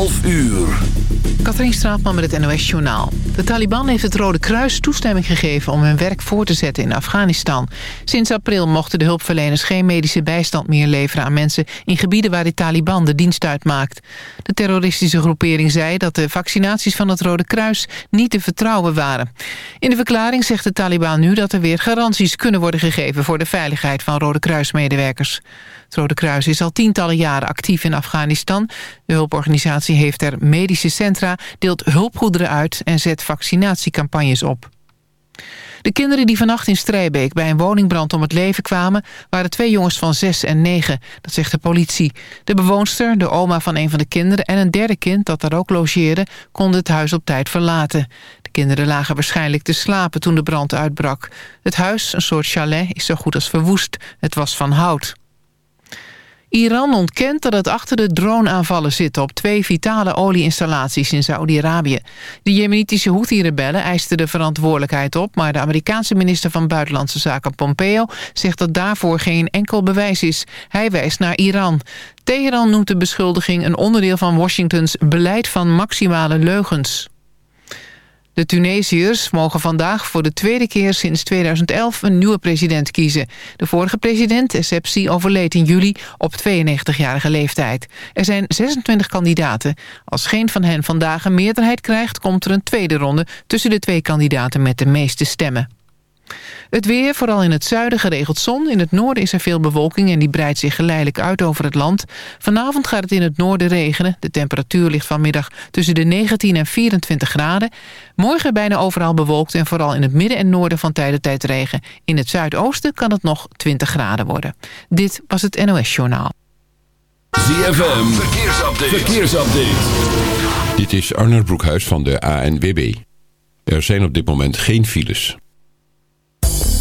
12 uur. Katrien Straatman met het NOS Journaal. De Taliban heeft het Rode Kruis toestemming gegeven om hun werk voor te zetten in Afghanistan. Sinds april mochten de hulpverleners geen medische bijstand meer leveren aan mensen in gebieden waar de Taliban de dienst uitmaakt. De terroristische groepering zei dat de vaccinaties van het Rode Kruis niet te vertrouwen waren. In de verklaring zegt de Taliban nu dat er weer garanties kunnen worden gegeven voor de veiligheid van Rode Kruismedewerkers. Het Rode Kruis is al tientallen jaren actief in Afghanistan. De hulporganisatie heeft er medische centra, deelt hulpgoederen uit en zet vaccinatiecampagnes op. De kinderen die vannacht in Strijbeek bij een woningbrand om het leven kwamen... waren twee jongens van zes en negen, dat zegt de politie. De bewoonster, de oma van een van de kinderen... en een derde kind dat daar ook logeerde, konden het huis op tijd verlaten. De kinderen lagen waarschijnlijk te slapen toen de brand uitbrak. Het huis, een soort chalet, is zo goed als verwoest. Het was van hout. Iran ontkent dat het achter de droneaanvallen zit op twee vitale olieinstallaties in Saoedi-Arabië. De jemenitische Houthi-rebellen eisten de verantwoordelijkheid op, maar de Amerikaanse minister van Buitenlandse Zaken Pompeo zegt dat daarvoor geen enkel bewijs is. Hij wijst naar Iran. Teheran noemt de beschuldiging een onderdeel van Washingtons beleid van maximale leugens. De Tunesiërs mogen vandaag voor de tweede keer sinds 2011 een nieuwe president kiezen. De vorige president, Essebsi, overleed in juli op 92-jarige leeftijd. Er zijn 26 kandidaten. Als geen van hen vandaag een meerderheid krijgt... komt er een tweede ronde tussen de twee kandidaten met de meeste stemmen. Het weer, vooral in het zuiden geregeld zon. In het noorden is er veel bewolking en die breidt zich geleidelijk uit over het land. Vanavond gaat het in het noorden regenen. De temperatuur ligt vanmiddag tussen de 19 en 24 graden. Morgen bijna overal bewolkt en vooral in het midden en noorden van tijd tijd regen. In het zuidoosten kan het nog 20 graden worden. Dit was het NOS Journaal. ZFM, verkeersupdate. verkeersupdate. Dit is Arnold Broekhuis van de ANWB. Er zijn op dit moment geen files.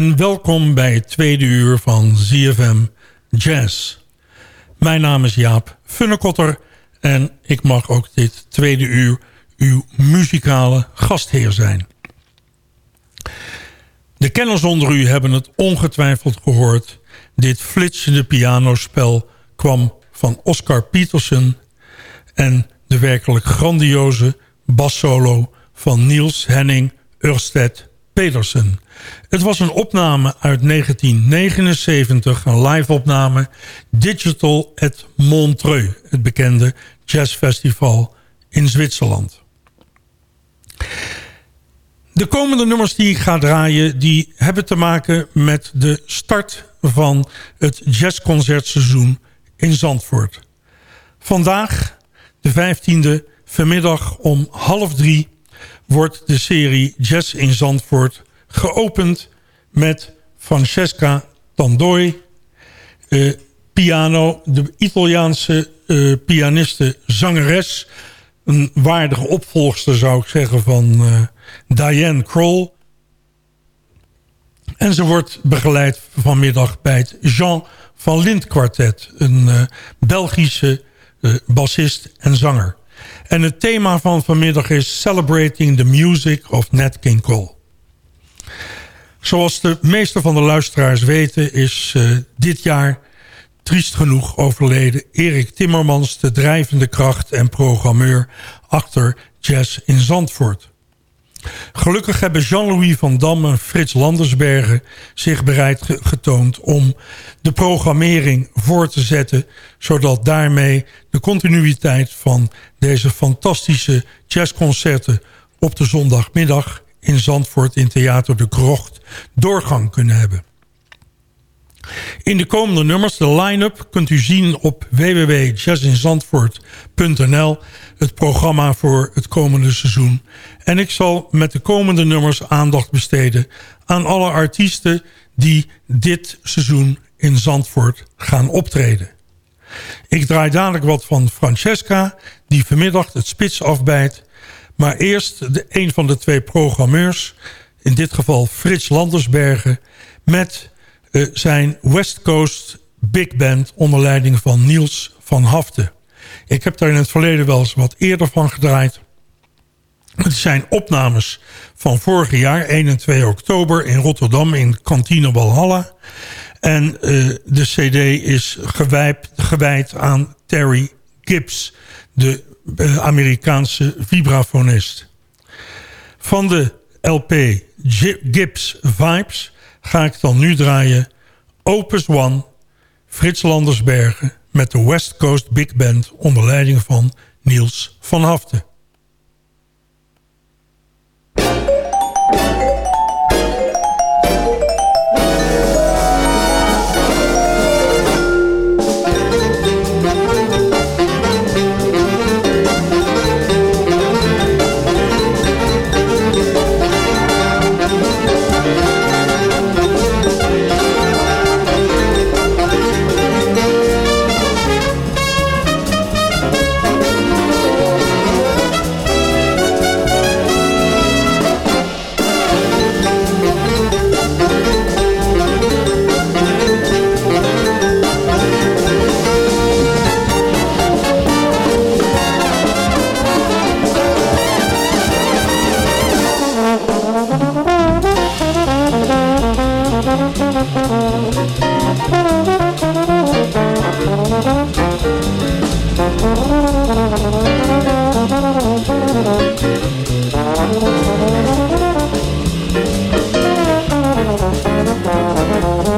En welkom bij het tweede uur van ZFM Jazz. Mijn naam is Jaap Funnekotter en ik mag ook dit tweede uur uw muzikale gastheer zijn. De kenners onder u hebben het ongetwijfeld gehoord. Dit flitsende pianospel kwam van Oscar Peterson... en de werkelijk grandioze bassolo van Niels Henning Ørsted Pedersen. Het was een opname uit 1979, een live-opname... Digital at Montreux, het bekende jazzfestival in Zwitserland. De komende nummers die ik ga draaien... die hebben te maken met de start van het jazzconcertseizoen in Zandvoort. Vandaag, de 15e, vanmiddag om half drie wordt de serie Jazz in Zandvoort geopend met Francesca Tandoi, uh, piano, de Italiaanse uh, pianiste, zangeres. Een waardige opvolgster zou ik zeggen van uh, Diane Kroll. En ze wordt begeleid vanmiddag bij het Jean van Lind kwartet. Een Belgische bassist en zanger. En het thema van vanmiddag is Celebrating the Music of Nat King Cole. Zoals de meeste van de luisteraars weten is uh, dit jaar triest genoeg overleden Erik Timmermans... de drijvende kracht en programmeur achter Jazz in Zandvoort. Gelukkig hebben Jean-Louis van Dam en Frits Landersbergen zich bereid getoond om de programmering voor te zetten, zodat daarmee de continuïteit van deze fantastische jazzconcerten op de zondagmiddag in Zandvoort in Theater de Krocht doorgang kunnen hebben. In de komende nummers, de line-up, kunt u zien op www.jazzinzandvoort.nl het programma voor het komende seizoen. En ik zal met de komende nummers aandacht besteden aan alle artiesten die dit seizoen in Zandvoort gaan optreden. Ik draai dadelijk wat van Francesca, die vanmiddag het spits afbijt. Maar eerst de, een van de twee programmeurs, in dit geval Frits Landersbergen... met uh, zijn West Coast Big Band onder leiding van Niels van Haften. Ik heb daar in het verleden wel eens wat eerder van gedraaid. Het zijn opnames van vorig jaar, 1 en 2 oktober... in Rotterdam in Kantine Walhalla. En uh, de cd is gewijd, gewijd aan Terry Gibbs... de uh, Amerikaanse vibrafonist. Van de LP Gibbs Vibes ga ik dan nu draaien... Opus One, Frits Landersbergen... met de West Coast Big Band onder leiding van Niels van Haften.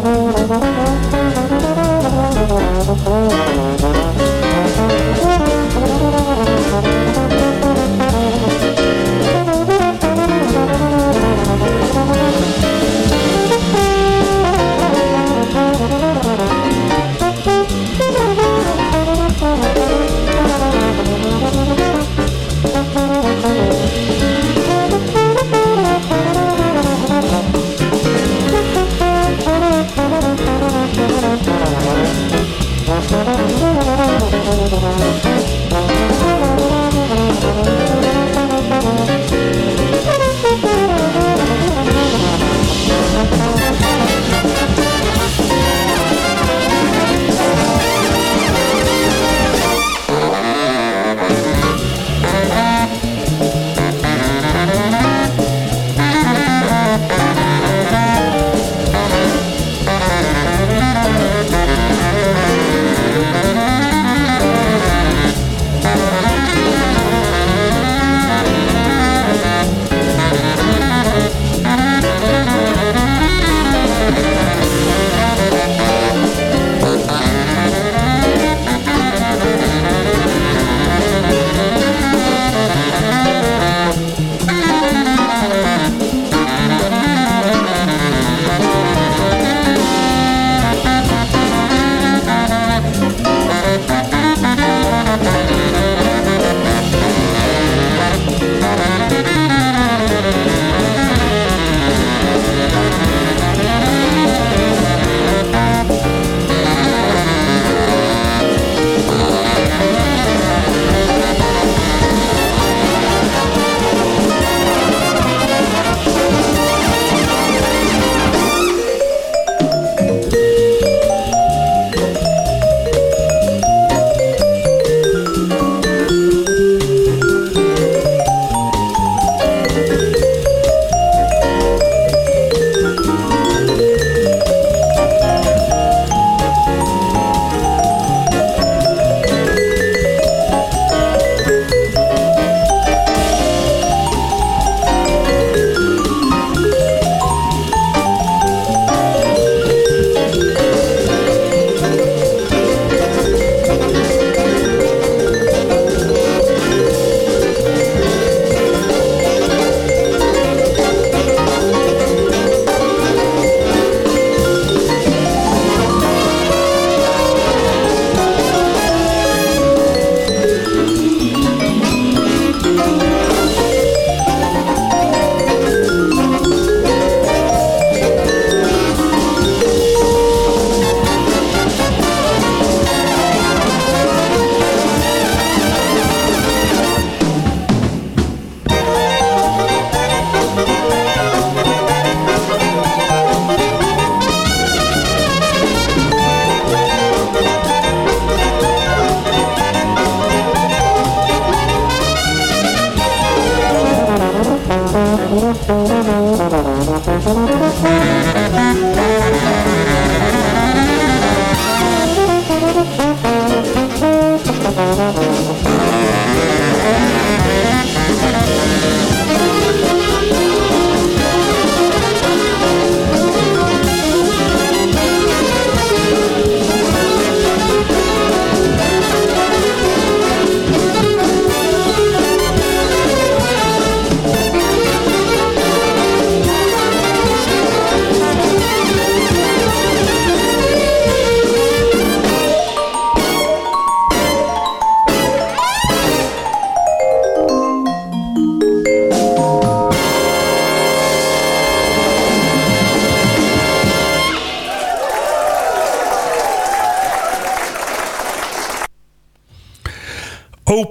Thank you. Música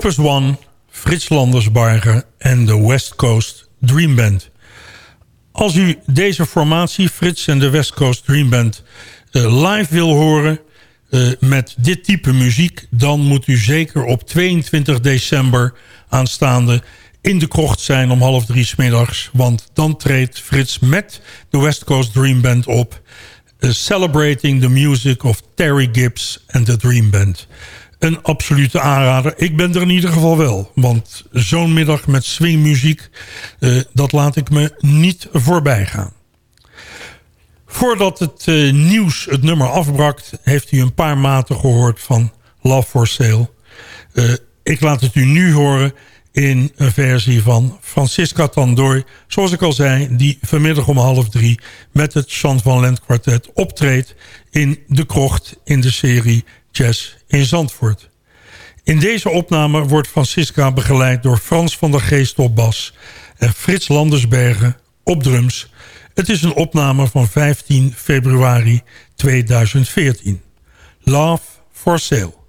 Opus One, Frits Landersbarger en de West Coast Dream Band. Als u deze formatie, Frits en de West Coast Dream Band, uh, live wil horen... Uh, met dit type muziek... dan moet u zeker op 22 december aanstaande in de krocht zijn om half drie smiddags. Want dan treedt Frits met de West Coast Dream Band op... Uh, celebrating the music of Terry Gibbs en de Dream Band... een absolute aanrader. Ik ben er in ieder geval wel. Want zo'n middag met swingmuziek, uh, dat laat ik me niet voorbij gaan. Voordat het uh, nieuws het nummer afbrakt... heeft u een paar maten gehoord van Love for Sale. Uh, ik laat het u nu horen in een versie van Francisca Tandooi. Zoals ik al zei, die vanmiddag om half drie... met het Chant van Lent kwartet optreedt in De Krocht... in de serie Jazz in Zandvoort. In deze opname wordt Francisca begeleid door Frans van der Geest op bas... en Frits Landersbergen op drums... Het is een opname van 15 februari 2014. Love for Sale.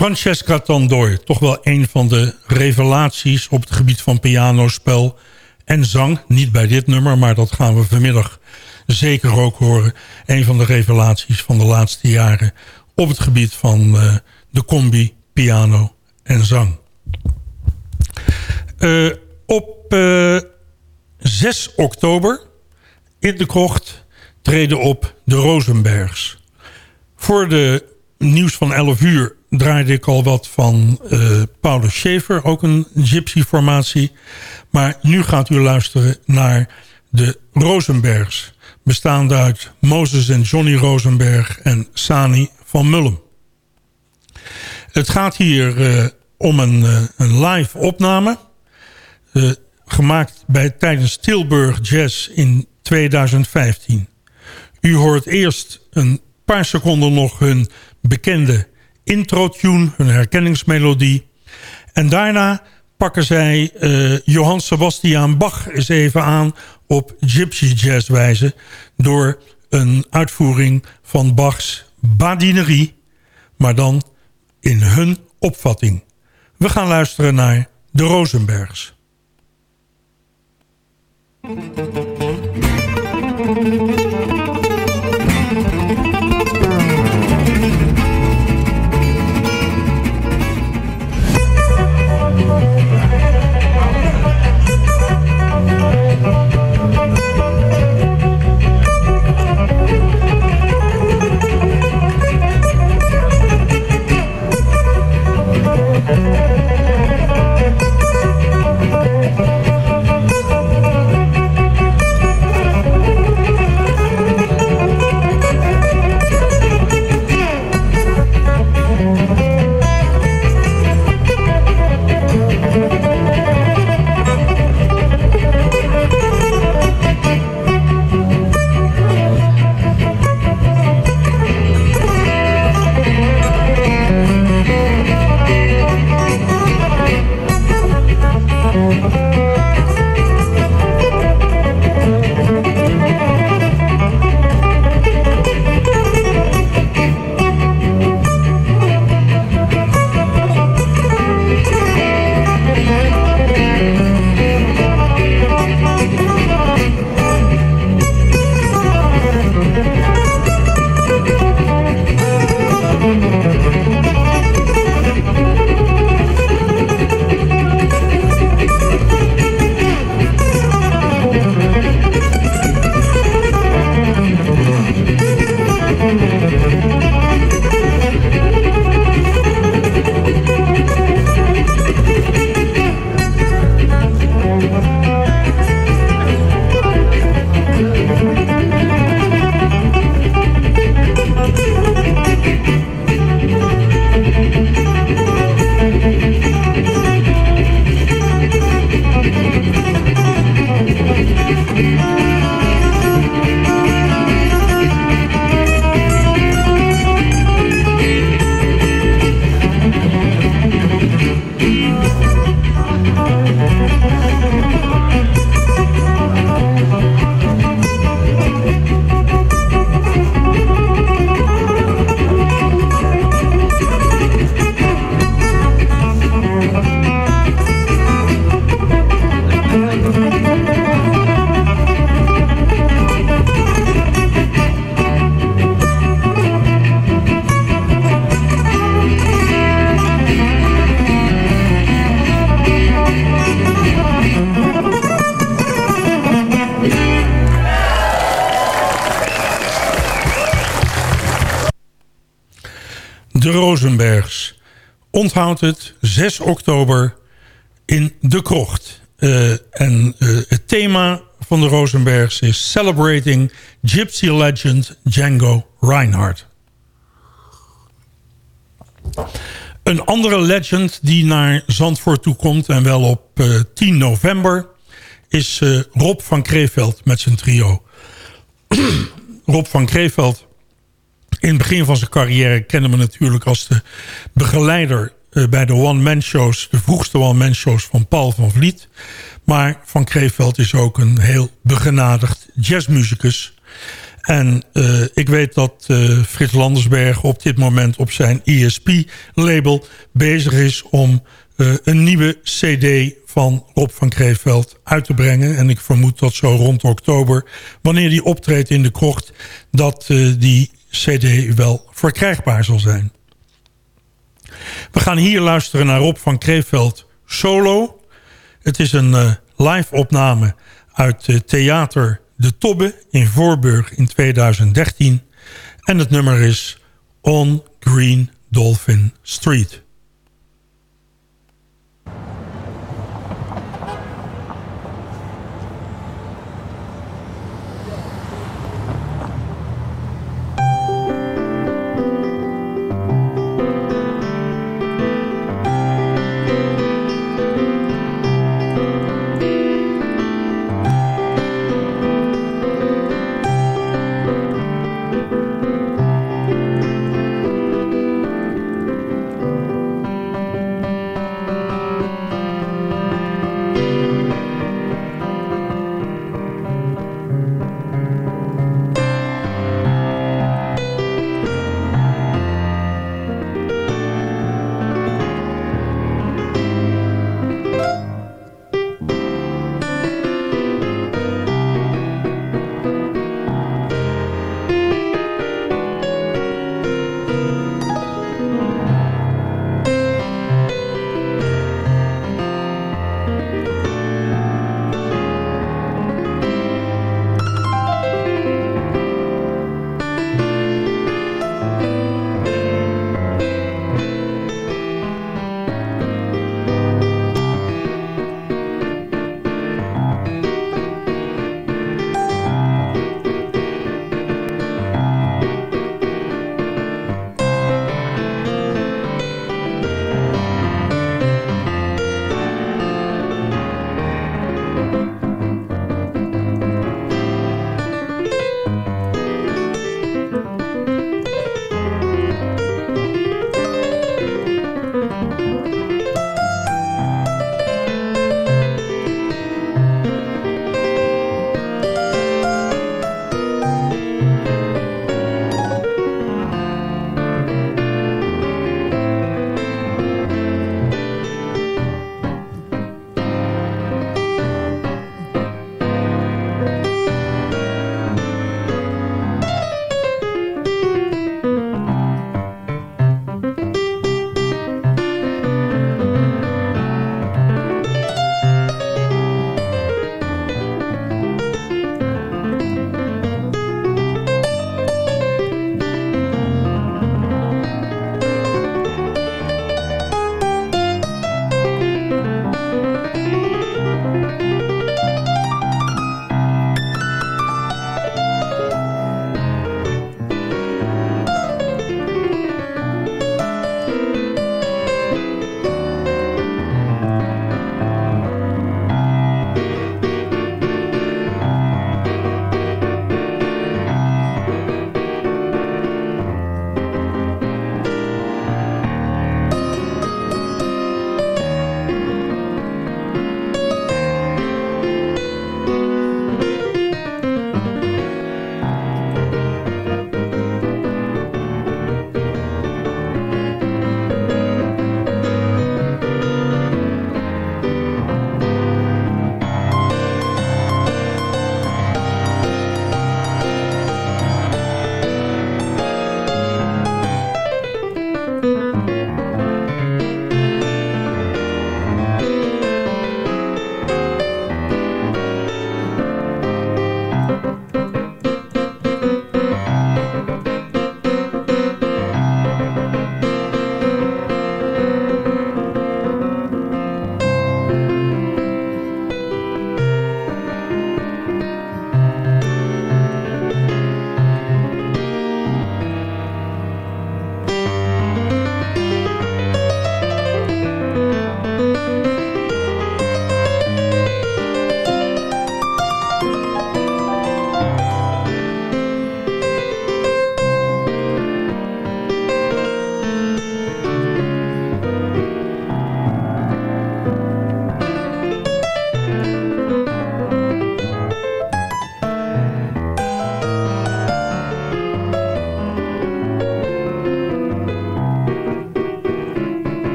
Francesca Tandoi, toch wel een van de revelaties op het gebied van pianospel en zang. Niet bij dit nummer, maar dat gaan we vanmiddag zeker ook horen. Een van de revelaties van de laatste jaren op het gebied van uh, de combi, piano en zang. Uh, op uh, eh, 6 oktober in de krocht treden op de Rosenbergs. Voor de nieuws van 11 uur draaide ik al wat van uh, Paulus Schaefer, ook een gypsy-formatie. Maar nu gaat u luisteren naar de Rosenbergs, bestaande uit Moses en Johnny Rosenberg en Sani van Mullum. Het gaat hier uh, om een, uh, een live opname, gemaakt bij, tijdens Tilburg Jazz in 2015. U hoort eerst een paar seconden nog hun bekende intro-tune, hun herkenningsmelodie. En daarna pakken zij uh, Johann Sebastian Bach eens even aan op gypsy jazz wijze... door een uitvoering van Bachs badinerie, maar dan in hun opvatting. We gaan luisteren naar de Rosenbergs. Rosenbergs. Onthoud het, 6 oktober in De Krocht. Uh, en uh, het thema van de Rosenbergs is Celebrating Gypsy Legend Django Reinhardt. Een andere legend die naar Zandvoort toe komt... en wel op uh, eh, 10 november... is Rob van Kreeveld met zijn trio. Rob van Kreeveld in het begin van zijn carrière kennen we natuurlijk als de begeleider uh, bij de one-man shows, de vroegste one-man shows van Paul van Vliet. Maar Van Kreeveld is ook een heel begenadigd jazzmuzikus. En uh, ik weet dat uh, Frits Landersberg op dit moment op zijn ESP-label bezig is om een nieuwe cd van Rob van Kreeveld uit te brengen. En ik vermoed dat zo rond oktober, wanneer die optreedt in de krocht... dat die cd wel verkrijgbaar zal zijn. We gaan hier luisteren naar Rob van Kreeveld solo. Het is een live opname uit theater De Tobbe in Voorburg in 2013. En het nummer is On Green Dolphin Street.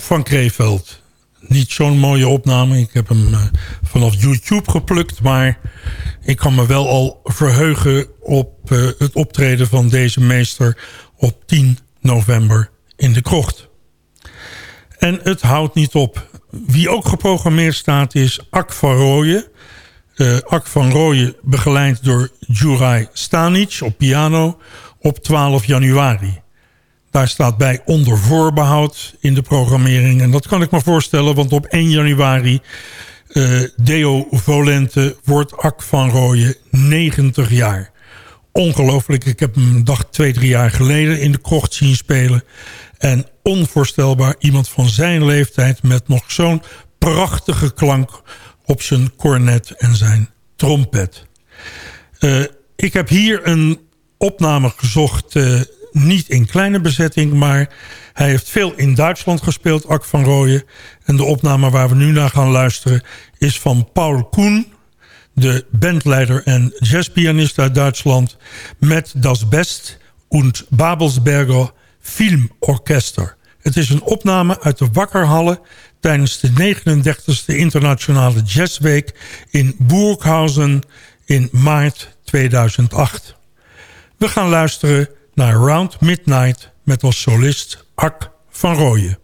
Van Kreeveld. Niet zo'n mooie opname. Ik heb hem uh, vanaf YouTube geplukt. Maar ik kan me wel al verheugen op uh, het optreden van deze meester op 10 november in de krocht. En het houdt niet op. Wie ook geprogrammeerd staat is Ak van Rooyen. Uh, Ak van Rooyen begeleid door Juraj Stanic op piano op 12 januari. Daar staat bij onder voorbehoud in de programmering. En dat kan ik me voorstellen, want op 1 januari... Uh, Deo Volente wordt Ak van Rooyen 90 jaar. Ongelooflijk, ik heb hem een dag twee, drie jaar geleden in de krocht zien spelen. En onvoorstelbaar, iemand van zijn leeftijd met nog zo'n prachtige klank op zijn cornet en zijn trompet. Uh, ik heb hier een opname gezocht... Uh, niet in kleine bezetting, maar hij heeft veel in Duitsland gespeeld, Ak van Rooyen. En de opname waar we nu naar gaan luisteren is van Paul Koen, de bandleider en jazzpianist uit Duitsland, met Das Best und Babelsberger Filmorchester. Het is een opname uit de Wakkerhallen tijdens de 39e Internationale Jazzweek in Burghausen in maart 2008. We gaan luisteren naar Round Midnight met als solist Ak van Rooyen.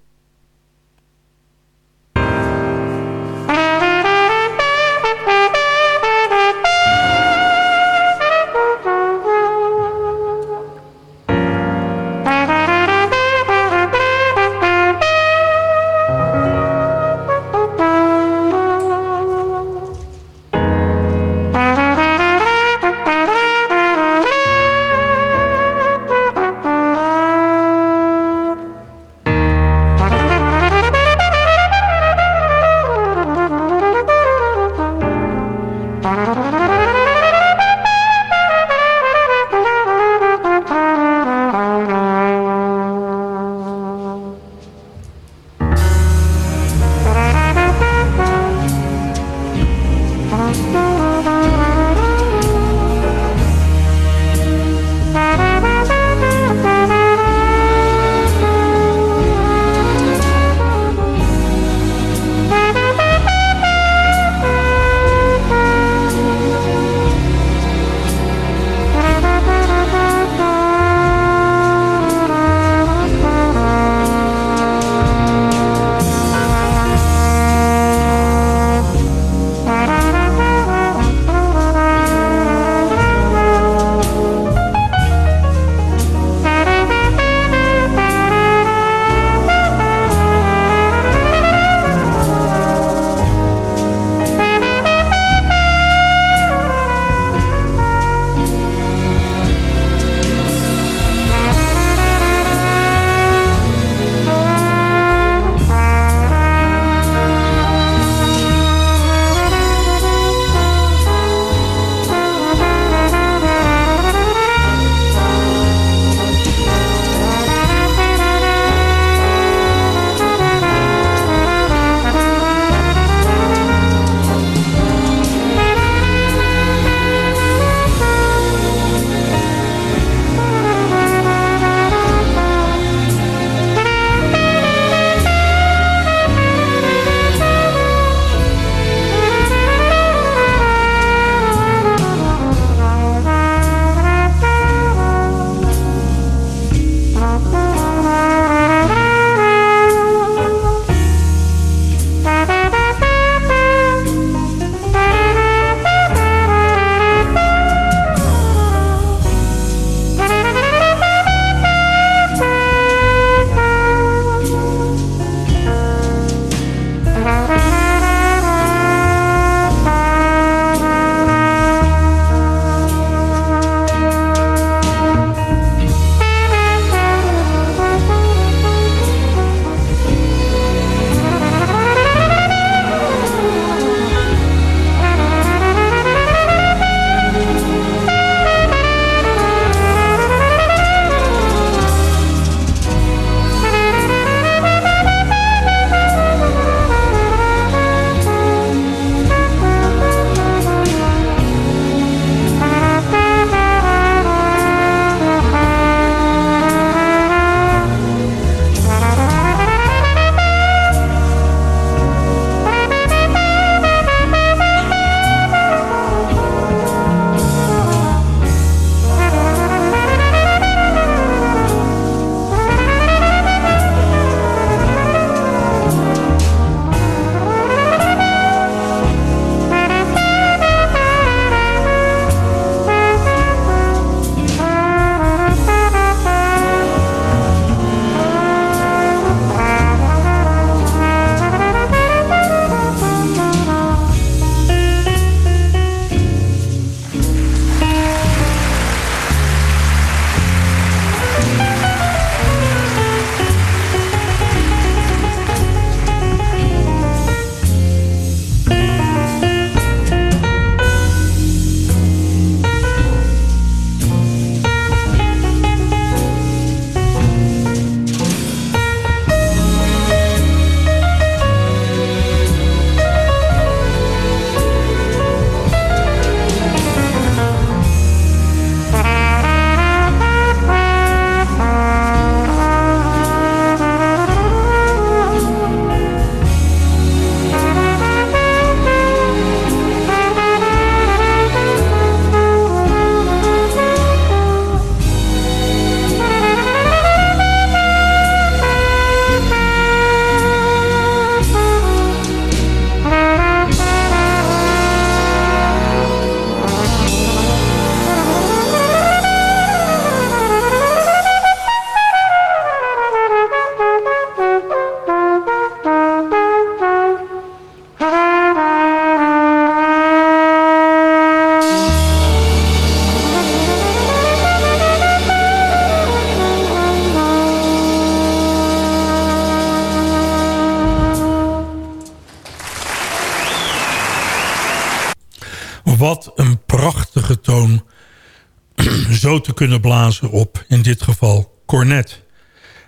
Kunnen blazen op, in dit geval, cornet.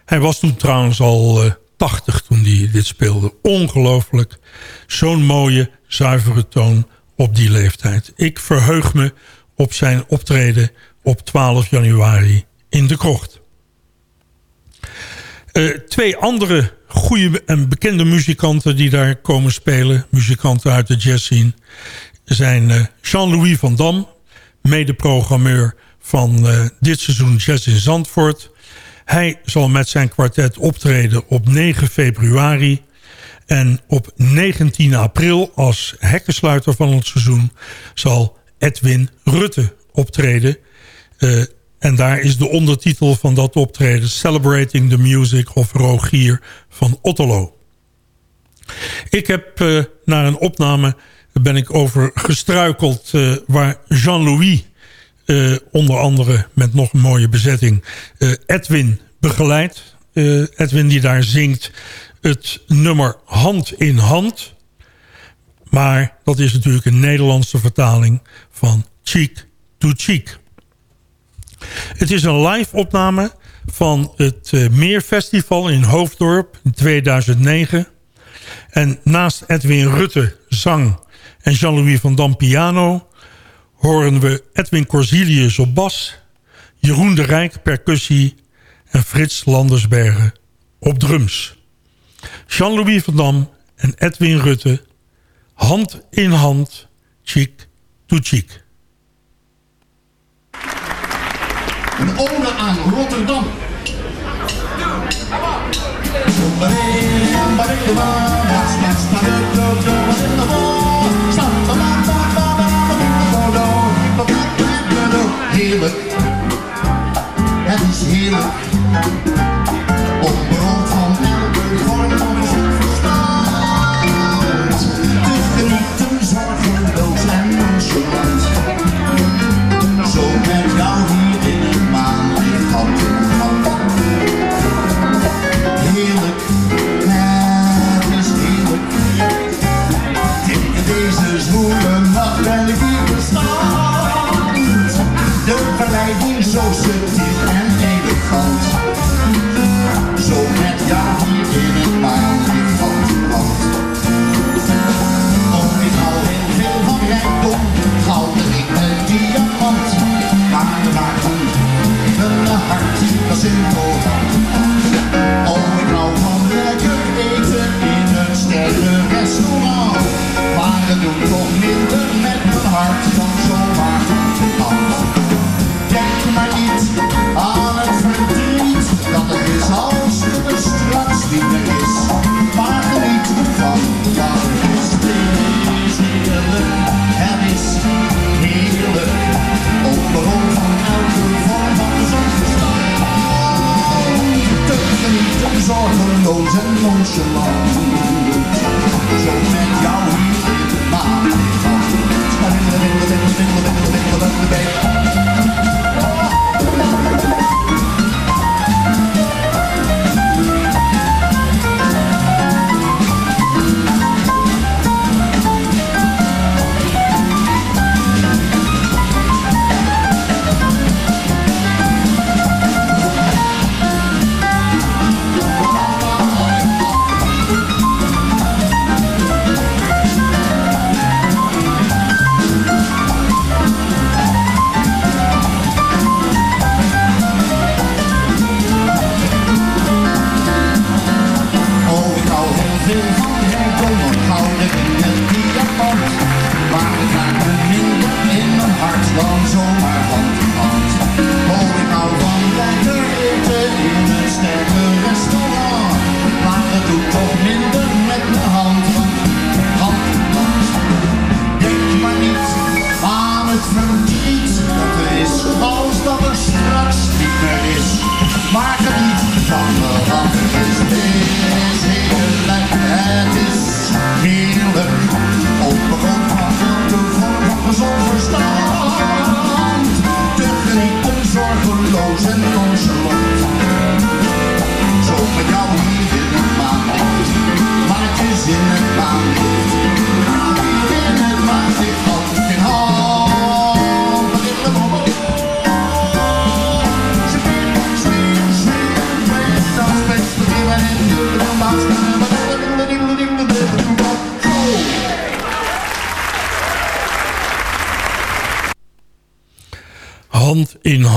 Hij was toen trouwens al uh, 80 toen hij dit speelde. Ongelooflijk. Zo'n mooie, zuivere toon op die leeftijd. Ik verheug me op zijn optreden op 12 januari in de krocht. Uh, twee andere goede en bekende muzikanten die daar komen spelen... muzikanten uit de jazzscene... zijn uh, Jean-Louis van Dam, mede-programmeur van uh, dit seizoen Jazz in Zandvoort. Hij zal met zijn kwartet optreden op 9 februari... En op 19 april als hekkensluiter van het seizoen... zal Edwin Rutte optreden. Uh, en daar is de ondertitel van dat optreden... Celebrating the Music of Rogier van Otterlo. Ik heb uh, naar een opname ben ik over gestruikeld... Waar Jean-Louis, uh, onder andere met nog een mooie bezetting... Edwin begeleidt. Edwin die daar zingt het nummer Hand in Hand. Maar dat is natuurlijk een Nederlandse vertaling van Cheek to Cheek. Het is een live opname van het Meerfestival in Hoofddorp in 2009. En naast Edwin Rutte zang en Jean-Louis van Dam piano... horen we Edwin Corsilius op bas... Jeroen de Rijk percussie en Frits Landersbergen op drums. Jean-Louis van Dam en Edwin Rutte hand in hand, cheek to cheek. Een ode aan Rotterdam. Heerlijk, het is heerlijk,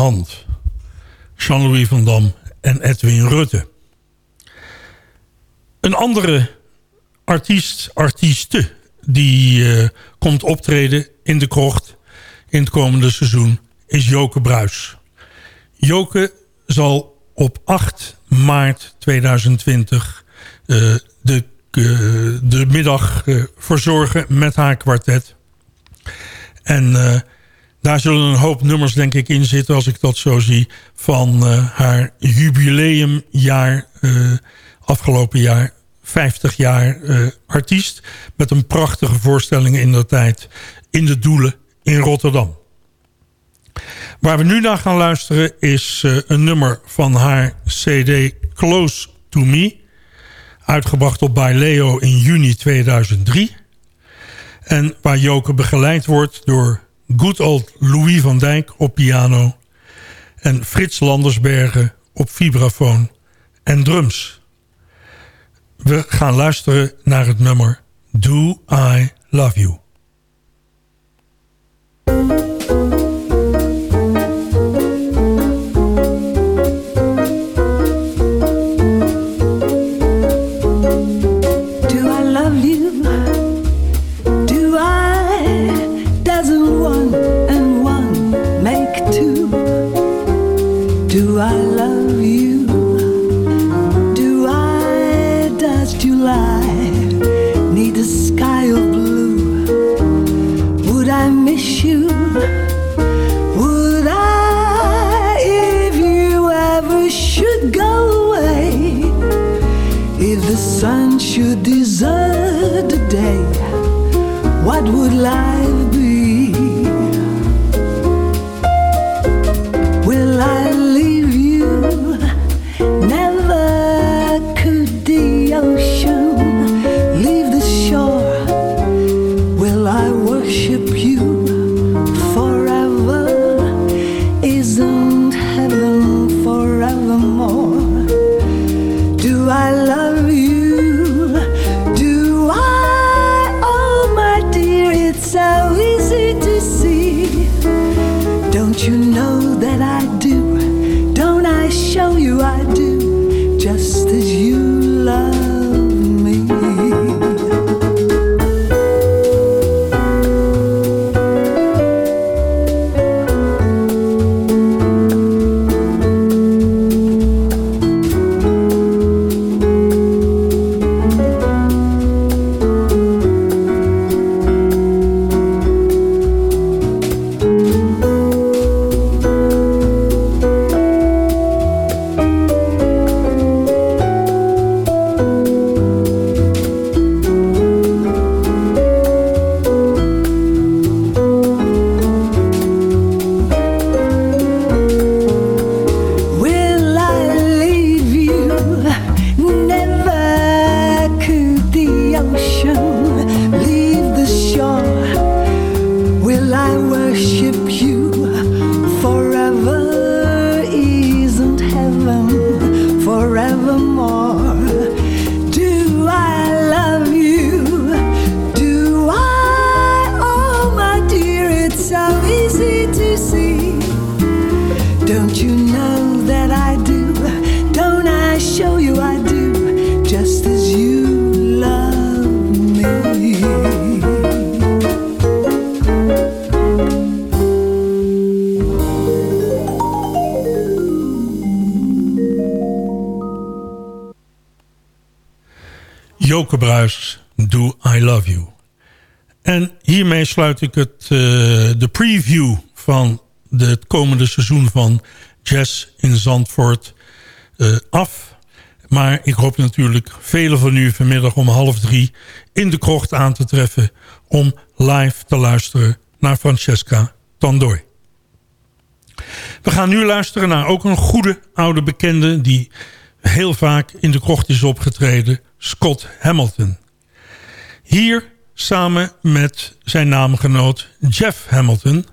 Hand. Jean-Louis van Dam en Edwin Rutte. Een andere artiest, artieste, die eh, komt optreden in de krocht in het komende seizoen, is Joke Bruis. Joke zal op 8 maart 2020 eh, de, eh, de middag verzorgen met haar kwartet. En daar zullen een hoop nummers denk ik in zitten, als ik dat zo zie, van eh, haar jubileumjaar eh, afgelopen jaar. 50 jaar eh, artiest. Met een prachtige voorstelling in de tijd in de Doelen in Rotterdam. Waar we nu naar gaan luisteren is een nummer van haar cd Close to Me. Uitgebracht op bij Leo in juni 2003. En waar Joke begeleid wordt door good old Louis van Dijk op piano... en Frits Landersbergen op vibrafoon en drums. We gaan luisteren naar het nummer Do I Love You. Ik het, eh, de preview van het komende seizoen van Jazz in Zandvoort eh, af. Maar ik hoop natuurlijk velen van u vanmiddag om half drie in de krocht aan te treffen... om live te luisteren naar Francesca Tandooi. We gaan nu luisteren naar ook een goede oude bekende... die heel vaak in de krocht is opgetreden, Scott Hamilton. Hier samen met zijn naamgenoot Jeff Hamilton...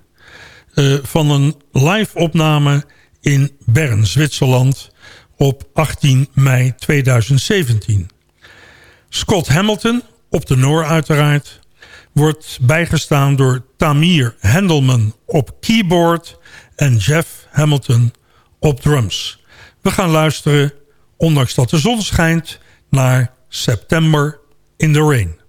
eh, van een live opname in Bern, Zwitserland... op 18 mei 2017. Scott Hamilton, op de Noor uiteraard... wordt bijgestaan door Tamir Hendelman op keyboard... en Jeff Hamilton op drums. We gaan luisteren, ondanks dat de zon schijnt, naar September in the Rain.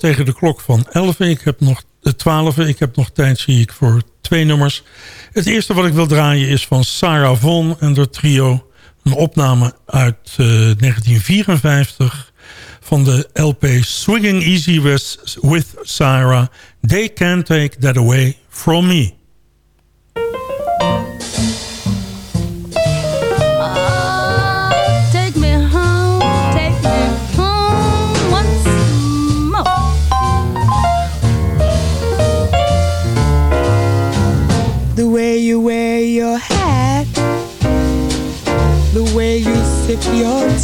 Tegen de klok van 11. Ik heb nog de 12. Ik heb nog tijd, zie ik, voor twee nummers. Het eerste wat ik wil draaien is van Sarah Vaughan en haar trio. Een opname uit eh, 1954 van de LP Swinging Easy with, with Sarah. They Can't Take That Away From Me.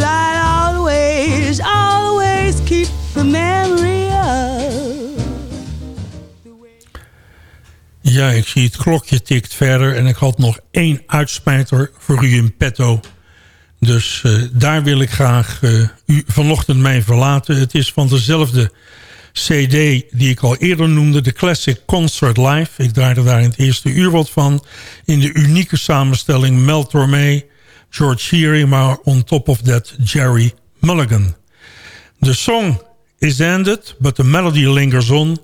I'd always, always keep the memory of. Ja, ik zie het klokje tikt verder en ik had nog één uitspijter voor u in petto. Dus eh, daar wil ik graag eh, u vanochtend mee verlaten. Het is van dezelfde cd die ik al eerder noemde, de Classic Concert Live. Ik draaide daar in het eerste uur wat van. In de unieke samenstelling Mel Tormé, George Shearing, maar on top of that Jerry Mulligan. The song is ended, but the melody lingers on...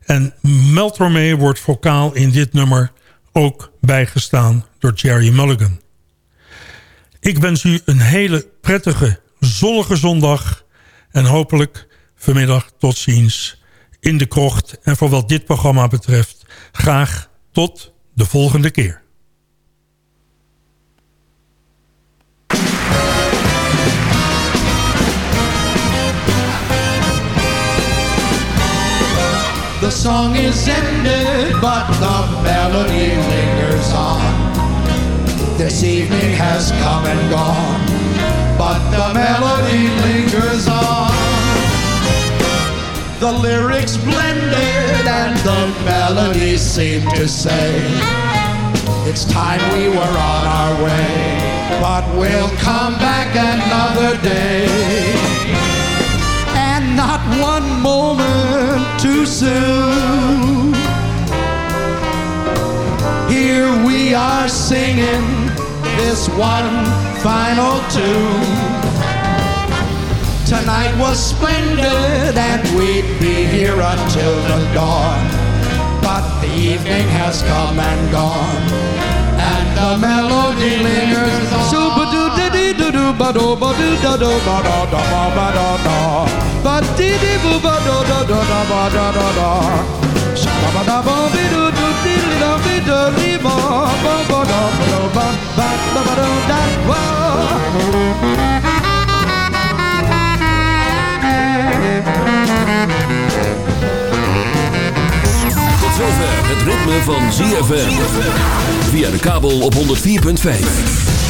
En Mel Tormé wordt vocaal in dit nummer ook bijgestaan door Jerry Mulligan. Ik wens u een hele prettige, zonnige zondag. En hopelijk vanmiddag tot ziens in de krocht. En voor wat dit programma betreft, graag tot de volgende keer. The song is ended, but the melody lingers on. This evening has come and gone, but the melody lingers on. The lyrics blended and the melody seemed to say, It's time we were on our way, but we'll come back another day not one moment too soon. Here we are singing this one final tune. Tonight was splendid and we'd be here until the dawn. But the evening has come and gone, and the melody lingers on. Super doo doo ba do ba doo da do ba da da ba ba da da. Ba dee dee boo ba do da da da ba da da da. Shabba ba da ba be doo doo dee dee da be doo dee ba ba ba da ba do ba ba ba ba do da wa. Zover het ritme van ZFM. Via de kabel op 104.5.